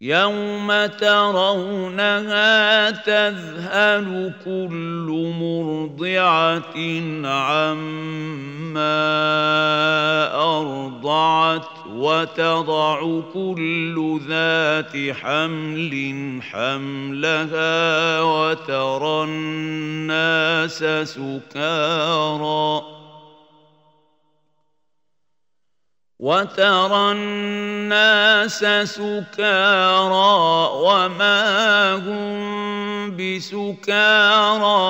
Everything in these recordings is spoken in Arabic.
يوم ترونها تذهل كل مرضعه عما ارضعت وتضع كل ذات حمل حملها وترى الناس سكارى وترى الناس سكارى وما هم بسكارى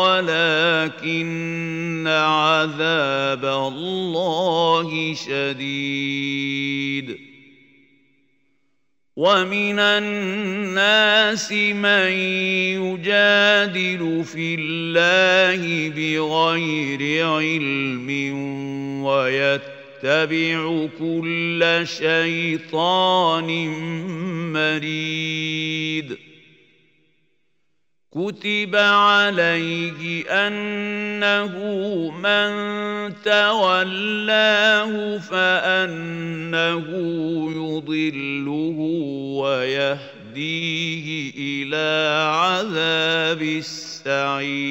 ولكن عذاب الله شديد. ومن الناس من يجادل في الله بغير علم ويتبع يتبع كل شيطان مريد. كتب عليه انه من تولاه فانه يضله ويهديه إلى عذاب السعير.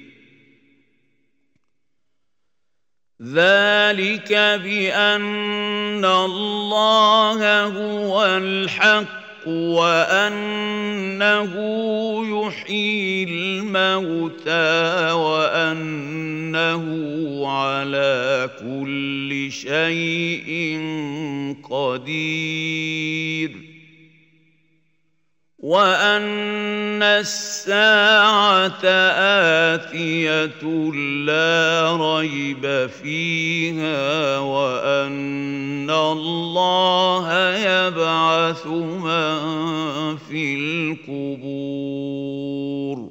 ذلك بأن الله هو الحق وأنه يحيي الموتى وأنه على كل شيء قدير. وان الساعة اتيه لا ريب فيها وان الله يبعث من في القبور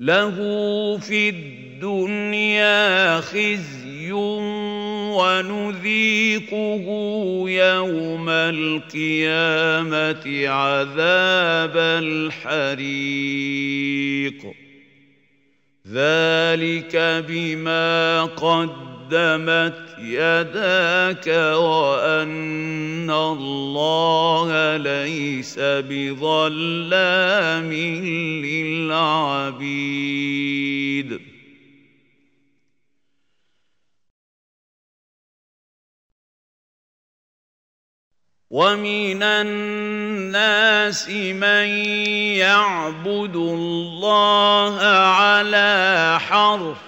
له في الدنيا خزي ونذيقه يوم القيامة عذاب الحريق. ذلك بما قدمت يداك وأن الله ليس بظلام للعبيد. ومن الناس من يعبد الله على حرف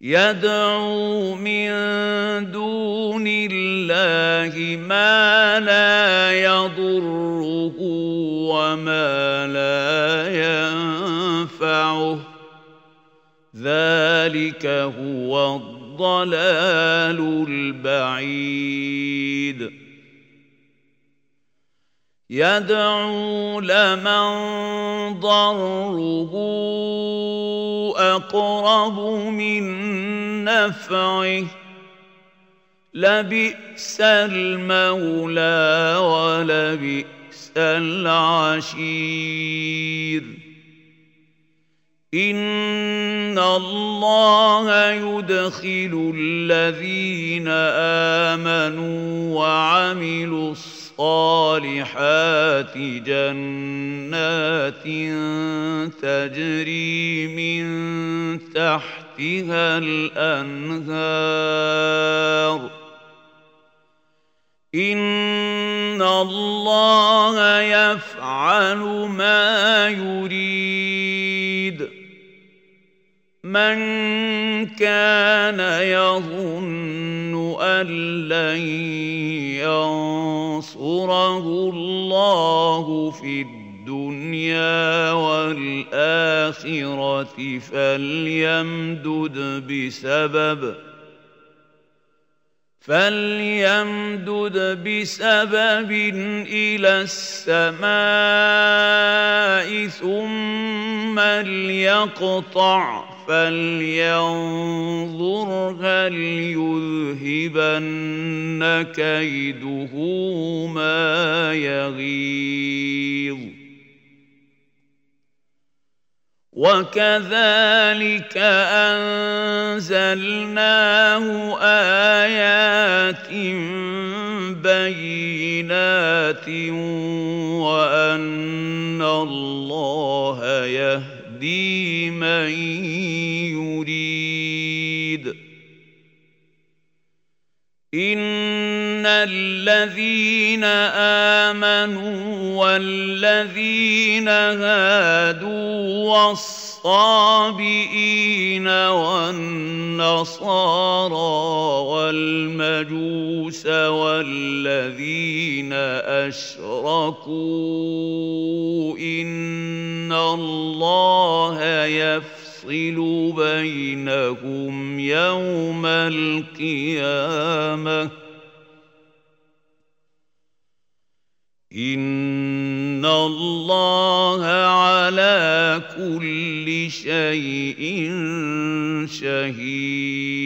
يدعو من دون الله ما لا يضره وما لا ينفعه. ذلك هو الضلال البعيد. يدعو لمن ضره اقرب من نفعه. لبئس المولى ولبئس العشير. إن الله يدخل الذين آمنوا وعملوا الصالحات جنات تجري من تحتها الأنهار. إن الله يفعل ما يريد. من كان يظن أن لن ينصره الله في الدنيا والآخرة فليمدد بسبب فليمدد بسبب إلى السماء ثم ليقطع فلينظر هل يذهبن كيده ما يغيظ. وكذلك أنزلناه آيات بينات وأن الله يهدي من يريد. إن الذين آمنوا والذين هادوا والصابئين والنصارى والمجوس والذين أشركوا إن الله يفصل بينهم يوم القيامة ان الله على كل شيء شهيد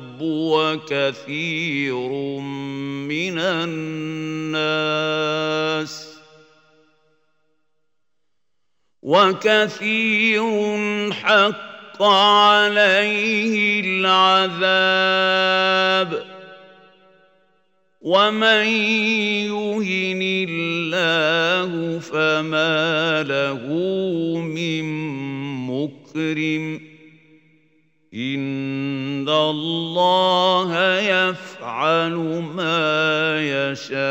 وكثير من الناس وكثير حق عليه العذاب ومن يهن الله فما له من مكرم ان الله يفعل ما يشاء.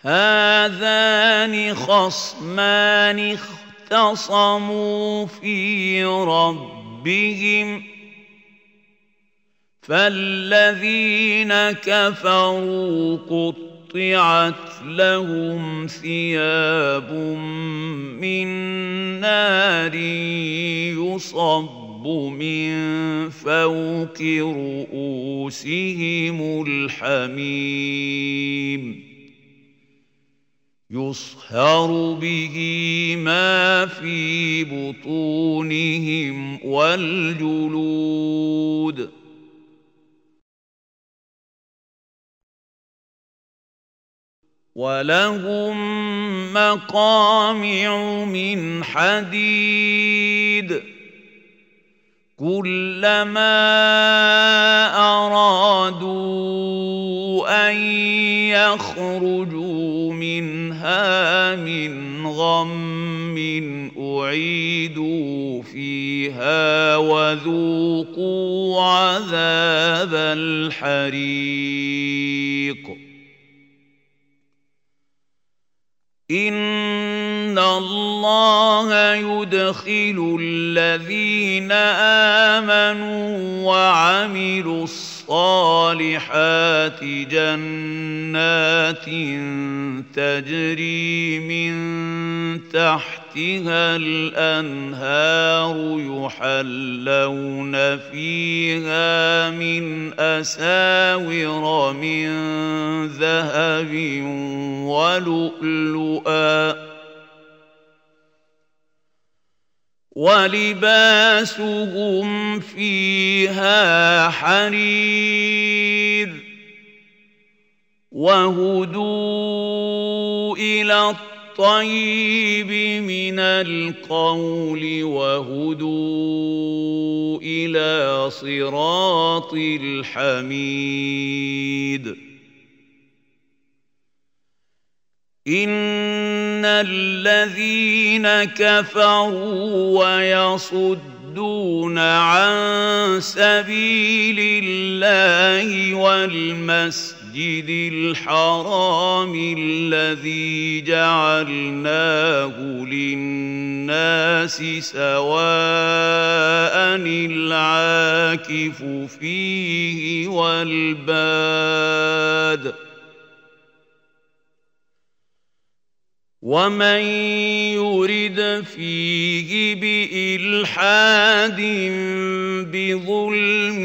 هذان خصمان اختصموا في ربهم فالذين كفروا قطعت لهم ثياب من نار يصب من فوق رؤوسهم الحميم. يصهر به ما في بطونهم والجلود. ولهم مقامع من حديد كلما ارادوا ان يخرجوا منها من غم اعيدوا فيها وذوقوا عذاب الحريق ان الله يدخل الذين امنوا وعملوا الصالحات جنات تجري من تحتها الأنهار يحلون فيها من أساور من ذهب ولؤلؤا ولباسهم فيها حرير وهدوا إلى الطيب من القول وهدوا إلى صراط الحميد. إن الذين كفروا ويصدون عن سبيل الله والمسجد الحرام الذي جعلناه للناس سواء العاكف فيه والباد ومن يرد فيه بإلحاد بظلم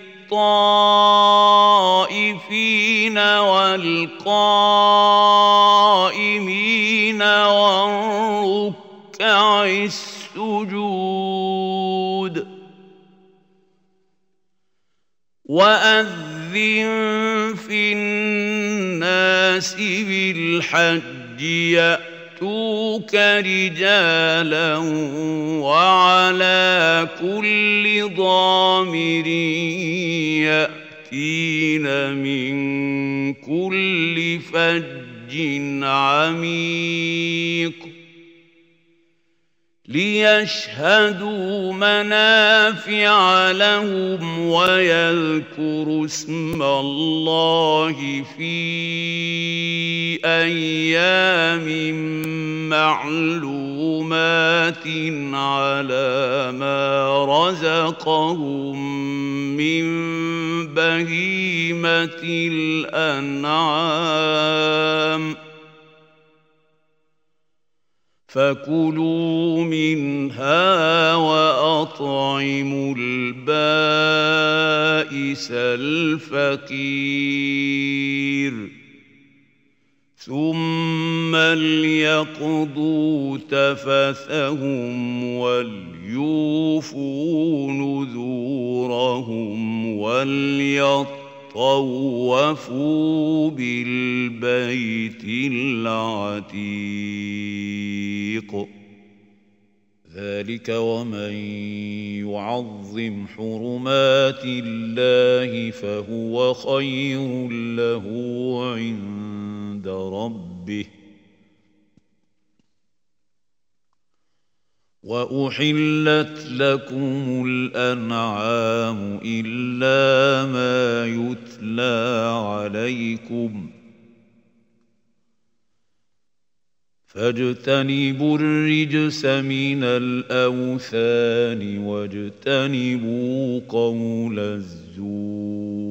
للطائفين والقائمين والركع السجود وأذن في الناس بالحج يأتي ياتوك رجالا وعلى كل ضامر يأتين من كل فج عميق. ليشهدوا منافع لهم ويذكروا اسم الله في أيام معلومات على ما رزقهم من بهيمة الأنعام. فكلوا منها وأطعموا البائس الفقير. ثم ليقضوا تفثهم وليوفوا نذورهم وليطلبوا طوفوا بالبيت العتيق. ذلك ومن يعظم حرمات الله فهو خير له عند ربه. وأحلت لكم الأنعام إلا ما يتلى عليكم. فاجتنبوا الرجس من الأوثان واجتنبوا قول الزور.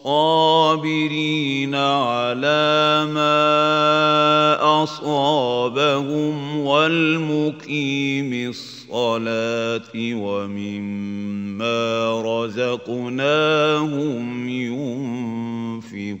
الصابرين على ما أصابهم والمقيم الصلاة ومما رزقناهم ينفقون.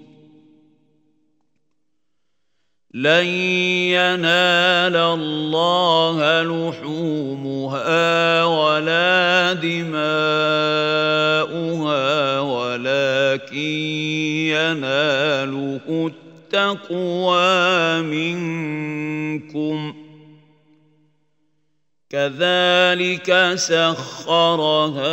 لن ينال الله لحومها ولا دماؤها ولكن يناله التقوى منكم. كذلك سخرها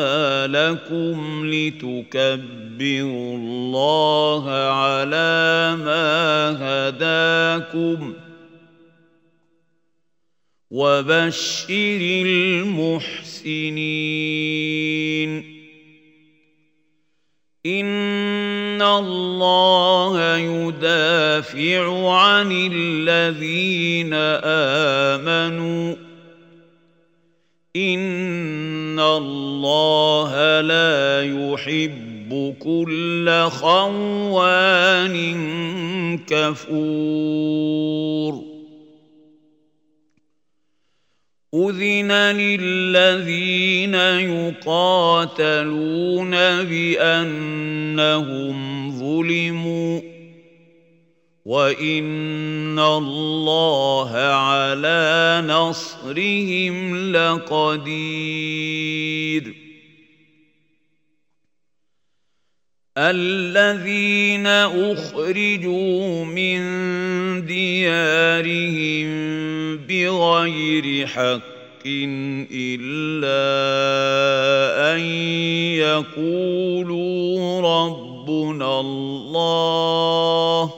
لكم لتكبروا الله على ما هداكم وبشر المحسنين. إن الله يدافع عن الذين آمنوا ان الله لا يحب كل خوان كفور أذن للذين يقاتلون بأنهم ظلموا وإن الله على نصرهم لقدير الذين أخرجوا من ديارهم بغير حق إلا أن يقولوا ربنا الله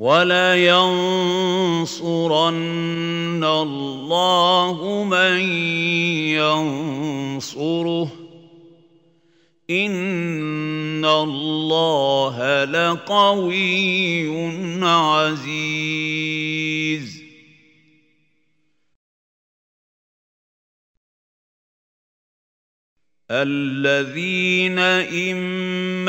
ولينصرن الله من ينصره ان الله لقوي عزيز الذين ان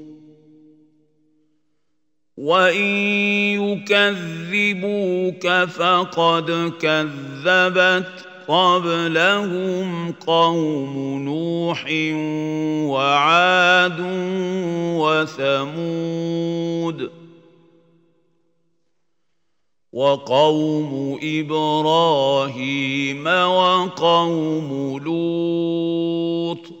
وان يكذبوك فقد كذبت قبلهم قوم نوح وعاد وثمود وقوم إبراهيم وقوم لوط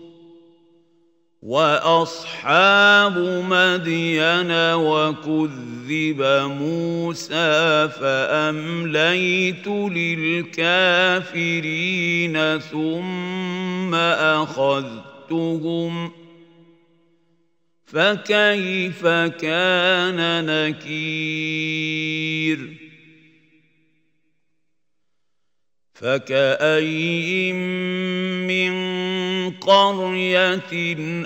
وأصحاب مدين وكذب موسى فأمليت للكافرين ثم أخذتهم فكيف كان نكير فكاين من قريه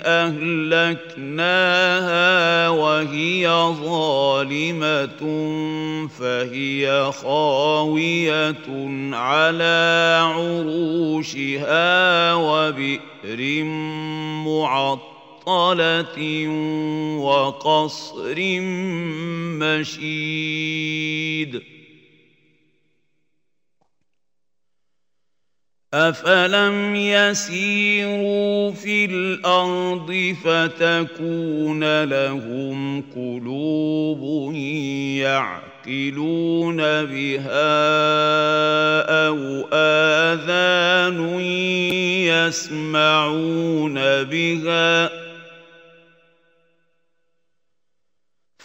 اهلكناها وهي ظالمه فهي خاويه على عروشها وبئر معطله وقصر مشيد افلم يسيروا في الأرض فتكون لهم قلوب يعقلون بها أو آذان يسمعون بها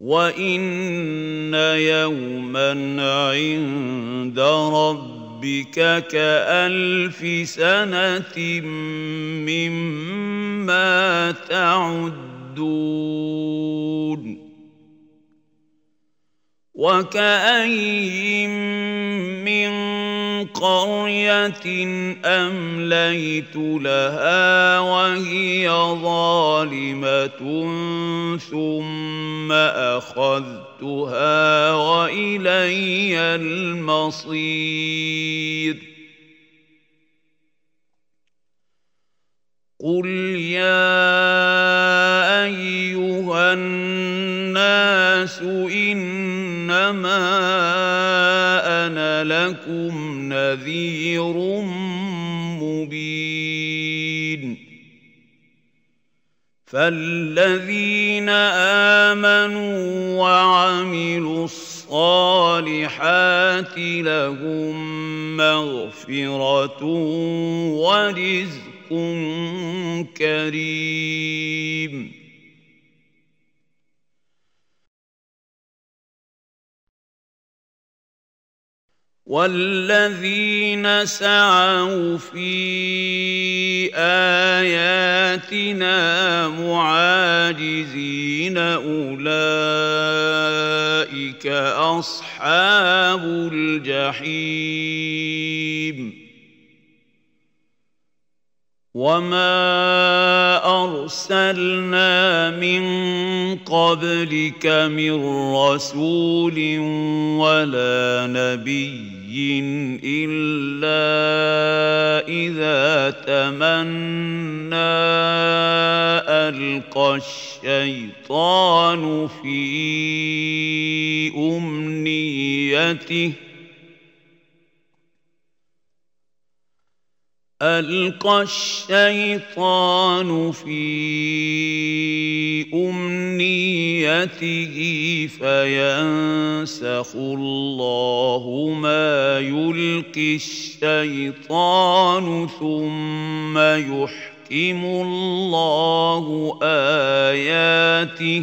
وان يوما عند ربك كالف سنه مما تعدون وكاين من قرية أمليت لها وهي ظالمة ثم أخذتها وإلي المصير. قل يا أيها الناس انما أنا لكم نذير مبين فالذين امنوا وعملوا الصالحات لهم مغفره ورزق كريم والذين سعوا في اياتنا معاجزين اولئك اصحاب الجحيم وما ارسلنا من قبلك من رسول ولا نبي إلا إذا تمنى ألقى الشيطان في أمنيته ألقى الشيطان في أمنيته فينسخ الله ما يلقي الشيطان ثم يحكم الله آياته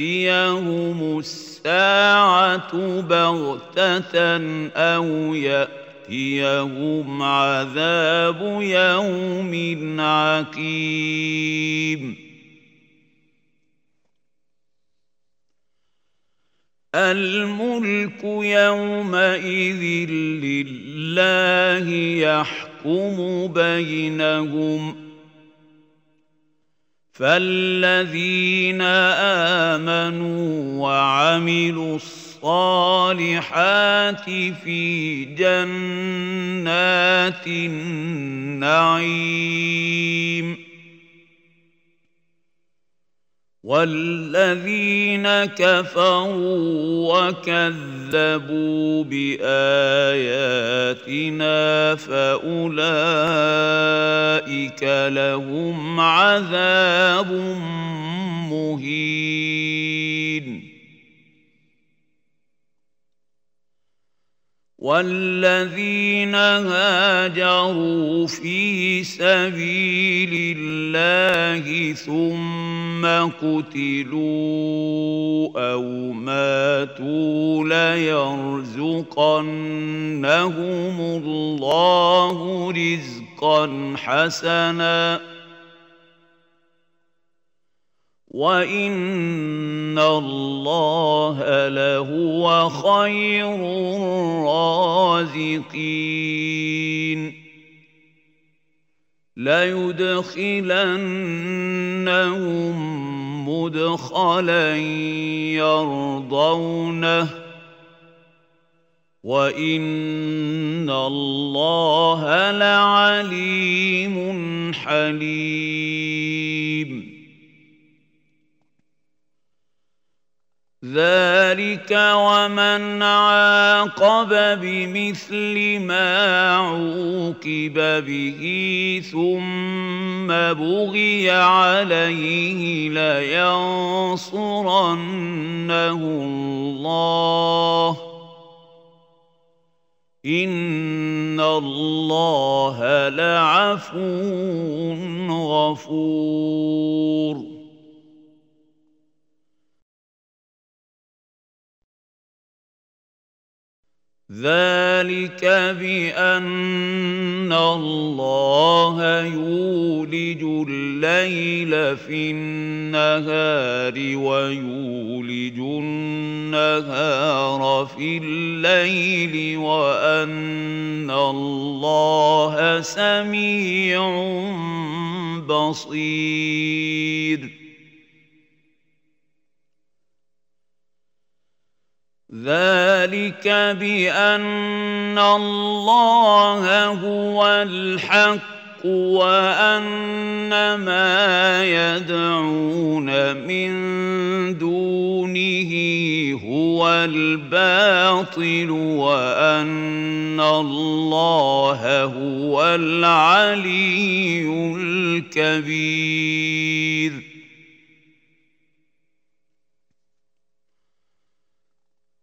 الساعة الساعة بغتة أو يأتيهم عذاب يوم عقيم. الملك يومئذ لله يحكم بينهم فالذين امنوا وعملوا الصالحات في جنات النعيم والذين كفروا وكذبوا باياتنا فاولئك لهم عذاب مهين والذين هاجروا في سبيل الله ثم قتلوا أو ماتوا ليرزقنهم الله رزقا حسنا وان الله لهو خير الرازقين ليدخلنهم مدخلا يرضونه وان الله لعليم حليم ذلك ومن عاقب بمثل ما عوقب به ثم بغي عليه لينصرنه الله ان الله لعفو غفور ذلك بأن الله يولج الليل في النهار ويولج النهار في الليل وأن الله سميع بصير. ذلك بأن الله هو الحق وأن ما يدعون من دونه هو الباطل وأن الله هو العلي الكبير.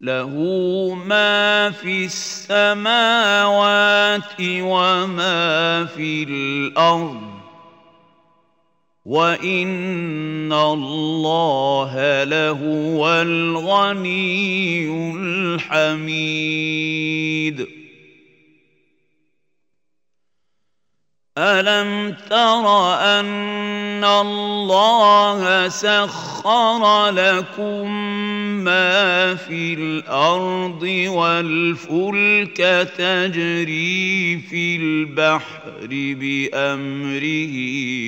له ما في السماوات وما في الأرض. وإن الله لهو الغني الحميد. ألم تر أن الله سخر لكم ما في الأرض والفلك تجري في البحر بامره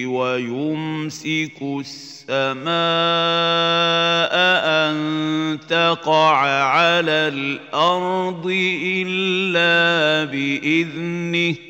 ويمسك السماء ان تقع على الأرض الا باذنه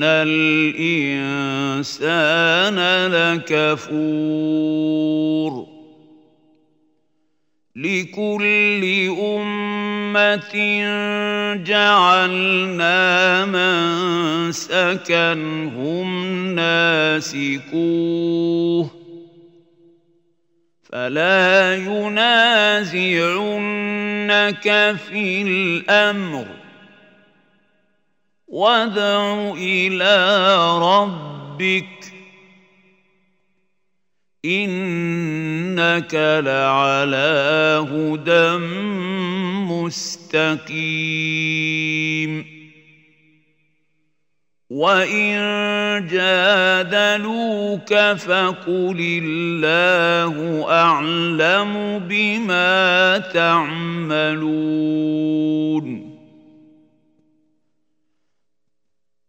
ان الانسان لكفور لكل امه جعلنا منسكا هم ناسكوه فلا ينازعنك في الامر وادع إلى ربك انك لعلى هدى مستقيم وان جادلوك فقل الله اعلم بما تعملون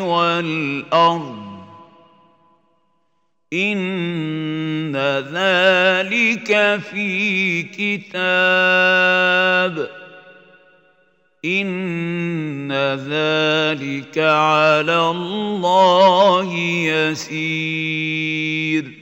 والأرض. إن ذلك في كتاب. إن ذلك على الله يسير.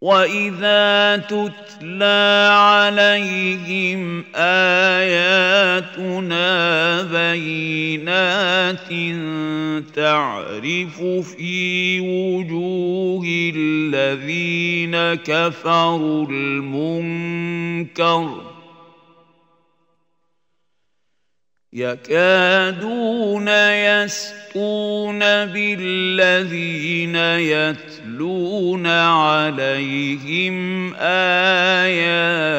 واذا تتلى عليهم اياتنا بينات تعرف في وجوه الذين كفروا المنكر يكادون يسقون بالذين يتلون عليهم آياتنا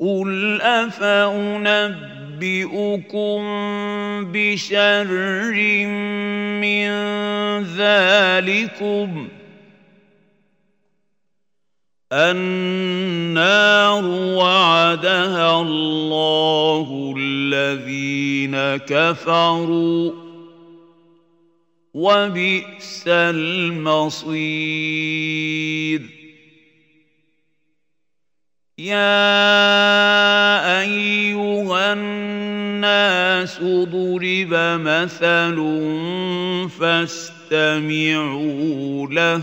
قل أفأنبئكم بشر من ذلكم النار وعدها الله الذين كفروا وبئس المصير. يا أيها الناس ضرب مثل فاستمعوا له.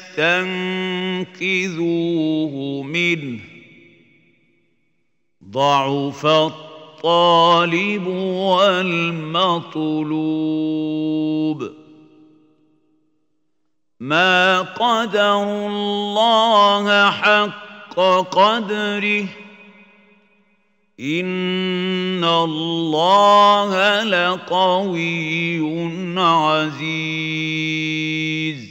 يستنقذوه منه. ضعف الطالب والمطلوب. ما قدر الله حق قدره. إن الله لقوي عزيز.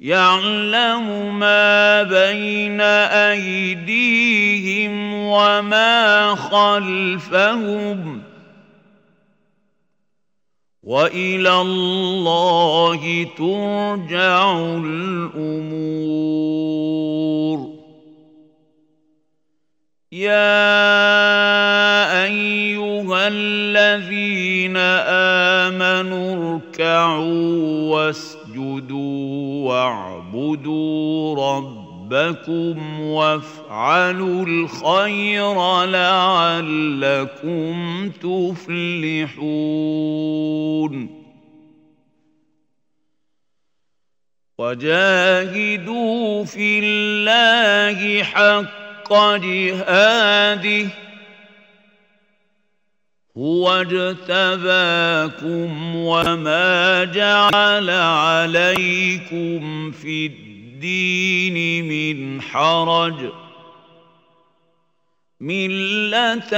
يعلم ما بين أيديهم وما خلفهم وإلى الله ترجع الأمور. يا أيها الذين آمنوا اركعوا واسجدوا واعبدوا ربكم وافعلوا الخير لعلكم تفلحون. وجاهدوا في الله حق جهاده هو اجتباكم وما جعل عليكم في الدين من حرج. مله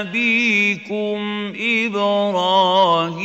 ابيكم إبراهيم.